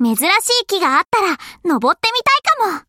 珍しい木があったら登ってみたいかも。